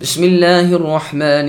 بسم اللہ الرحمن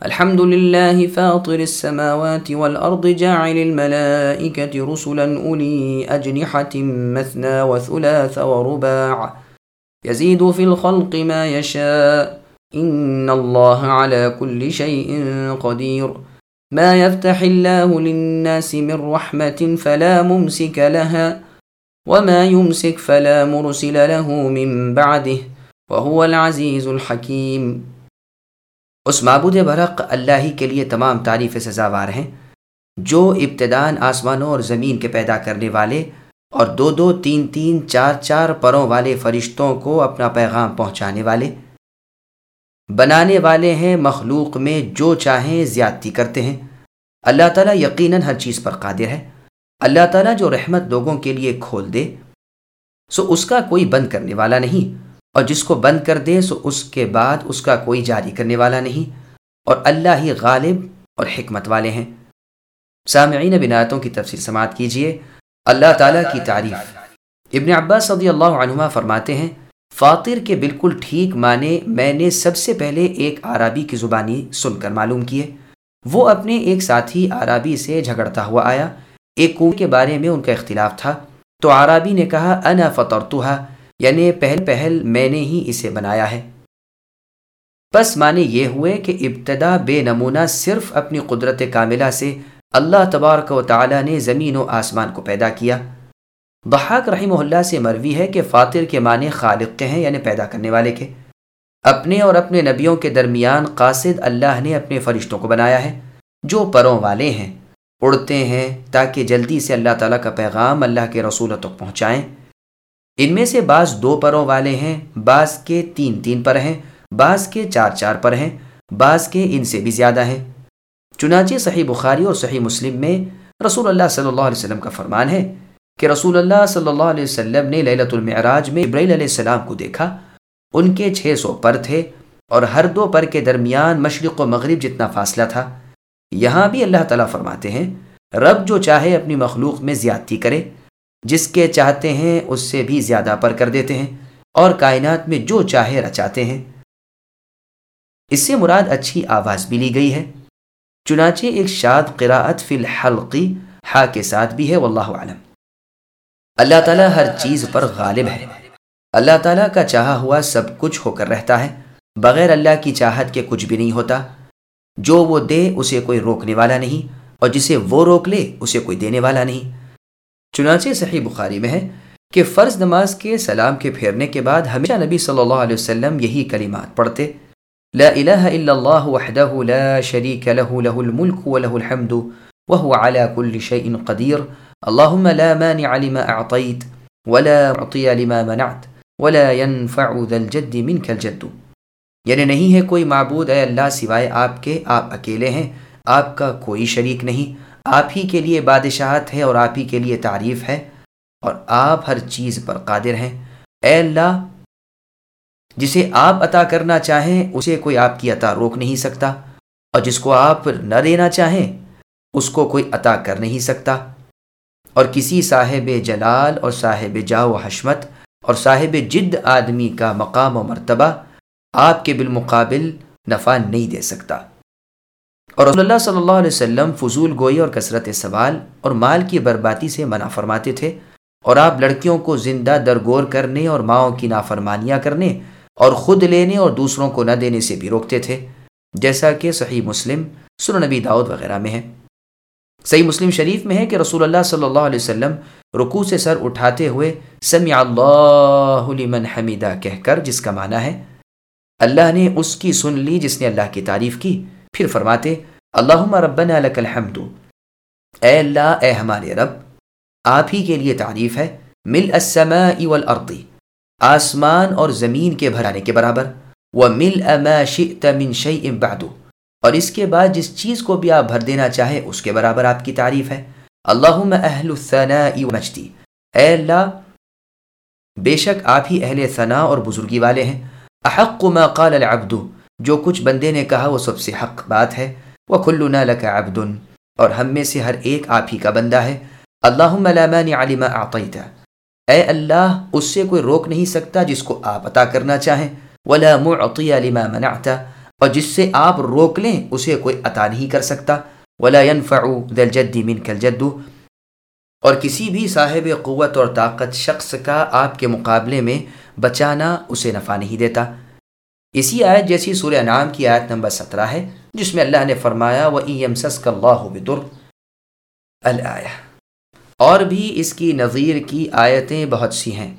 الحمد لله فاطر السماوات والأرض جاعل الملائكة رسلا أولي أجنحة مثنى وثلاث ورباع يزيد في الخلق ما يشاء إن الله على كل شيء قدير ما يفتح الله للناس من رحمة فلا ممسك لها وما يمسك فلا مرسل له من بعده، وهو العزيز الحكيم۔ اس معبود برق اللہ ہی کے لیے تمام تعریف سزاوار ہیں۔ جو ابتدان آسمانوں اور زمین کے پیدا کرنے والے اور دو دو تین تین چار چار پروں والے فرشتوں کو اپنا پیغام پہنچانے والے۔ بنانے والے ہیں مخلوق میں جو چاہیں زیادتی کرتے ہیں۔ اللہ تعالیٰ یقیناً ہر چیز پر قادر ہے۔ اللہ تعالیٰ جو رحمت لوگوں کے لیے کھول دے، سو اس کا کوئی بند کرنے والا نہیں۔ اور جس کو بند کر دے، سو اس کے بعد اس کا کوئی جاری کرنے والا نہیں۔ اور اللہ ہی غالب اور حکمت والے ہیں۔ سامعین بنایتوں کی تفصیل سماعت کیجیے اللہ تعالیٰ کی تعریف۔ ابن عباس صدی اللہ عنہ فرماتے ہیں، فاطر کے بالکل ٹھیک معنی میں نے سب سے پہلے ایک عربی کی زبانی سن کر معلوم کیے۔ وہ اپنے ایک ساتھی عربی سے جھگڑتا ہوا آیا۔ ایک کنویں کے بارے میں ان کا اختلاف تھا۔ تو عربی نے کہا، انا فطرتها یعنی پہل پہل میں نے ہی اسے بنایا ہے۔ پس معنی یہ ہوئے کہ ابتدا بے نمونہ صرف اپنی قدرت کاملہ سے اللہ تبارک و تعالی نے زمین و آسمان کو پیدا کیا۔ بحاق رحمہ اللہ سے مروی ہے کہ فاطر کے معنی خالق کے ہیں یعنی پیدا کرنے والے کے۔ اپنے اور اپنے نبیوں کے درمیان قاصد اللہ نے اپنے فرشتوں کو بنایا ہے، جو پروں والے ہیں۔ اڑتے ہیں تاکہ جلدی سے اللہ تعالیٰ کا پیغام اللہ کے رسول تک پہنچائیں۔ ان میں سے بعض دو پروں والے ہیں، بعض کے تین تین پر ہیں، بعض کے چار چار پر ہیں، بعض کے ان سے بھی زیادہ ہیں۔ چنانچہ صحیح بخاری اور صحیح مسلم میں رسول اللہ صلی اللہ علیہ وسلم کا فرمان ہے کہ رسول اللہ صلی اللہ علیہ وسلم نے للت المعراج میں ابراہیل علیہ السلام کو دیکھا۔ ان کے چھ سو پر تھے اور ہر دو پر کے درمیان مشرق و مغرب جتنا فاصلہ تھا۔ یہاں بھی اللہ تعالیٰ فرماتے ہیں، رب جو چاہے اپنی مخلوق میں زیادتی کرے، جس کے چاہتے ہیں اس سے بھی زیادہ پر کر دیتے ہیں، اور کائنات میں جو چاہے رچاتے ہیں۔ اس سے مراد اچھی آواز بھی لی گئی ہے۔ چنانچہ ایک شاد قراءت فی الحلقی ہا کے ساتھ بھی ہے، واللہ عالم اللہ تعالیٰ ہر چیز پر غالب ہے۔ اللہ تعالیٰ کا چاہا ہوا سب کچھ ہو کر رہتا ہے۔ بغیر اللہ کی چاہت کے کچھ بھی نہیں ہوتا۔ جو وہ دے اسے کوئی روکنے والا نہیں، اور جسے وہ روک لے اسے کوئی دینے والا نہیں۔ چنانچہ صحیح بخاری میں ہے کہ فرض نماز کے سلام کے پھیرنے کے بعد ہمیشہ نبی صلی اللہ علیہ وسلم یہی کلمات پڑھتے، لا الہ الا اللہ وحدہ لا شریک له له الملک وله الحمد وهو على كل شيء قدیر۔ اللهم لا مانع لما اعطيت ولا معطي لما منعت، ولا ينفع ذا الجد منك الجد۔ یعنی نہیں ہے کوئی معبود، اے اللہ، سوائے آپ کے، آپ اکیلے ہیں، آپ کا کوئی شریک نہیں، آپ ہی کے لیے بادشاہت ہے اور آپ ہی کے لیے تعریف ہے، اور آپ ہر چیز پر قادر ہیں۔ اے اللہ، جسے آپ عطا کرنا چاہیں، اسے کوئی آپ کی عطا روک نہیں سکتا، اور جس کو آپ نہ دینا چاہیں، اس کو کوئی عطا کر نہیں سکتا۔ اور کسی صاحب جلال اور صاحب جا و حشمت اور صاحب جد آدمی کا مقام و مرتبہ آپ کے بالمقابل نفع نہیں دے سکتا۔ اور رسول اللہ صلی اللہ علیہ وسلم فضول گوئی اور کثرت سوال اور مال کی بربادی سے منع فرماتے تھے اور آپ لڑکیوں کو زندہ درگور کرنے اور ماؤں کی نافرمانیاں کرنے اور خود لینے اور دوسروں کو نہ دینے سے بھی روکتے تھے، جیسا کہ صحیح مسلم سن نبی داؤد وغیرہ میں ہے۔ صحیح مسلم شریف میں ہے کہ رسول اللہ صلی اللہ علیہ وسلم رکوع سے سر اٹھاتے ہوئے سمع اللہ لمن حمیدہ کہہ کر، جس کا معنی ہے اللہ نے اس کی سن لی جس نے اللہ کی تعریف کی۔ پھر فرماتے اللہ ربنا لک الحمد۔ اے اللہ، اے ہمارے رب، آپ ہی کے لیے تعریف ہے۔ مل السماء والارض۔ آسمان اور زمین کے بھرانے کے برابر۔ وہ مل اما شئت من شیء بعد۔ اور اس کے بعد جس چیز کو بھی آپ بھر دینا چاہے اس کے برابر آپ کی تعریف ہے۔ اللہم اہل الثناء ومجدی اے اللہ، بے شک آپ ہی اہل ثناء اور بزرگی والے ہیں۔ احق ما قال العبد. جو کچھ بندے نے کہا وہ سب سے حق بات ہے. وہ کلنا لك عبد. اور ہم میں سے ہر ایک آپ ہی کا بندہ ہے. اللہم لا مانع لما اعطیت اے اللہ، اس سے کوئی روک نہیں سکتا جس کو آپ عطا کرنا چاہیں. ولا معطی لما منعت. اور جس سے آپ روک لیں، اسے کوئی عطا نہیں کر سکتا. ولا ينفع ذا الجد منك الجد. اور کسی بھی صاحب قوت اور طاقت شخص کا آپ کے مقابلے میں بچانا اسے نفع نہیں دیتا۔ اسی آیت جیسی سورہ نام کی آیت نمبر سترہ ہے، جس میں اللہ نے فرمایا وہ ایم سس کا اللہ بدر الآیا اور بھی اس کی نظیر کی آیتیں بہت سی ہیں۔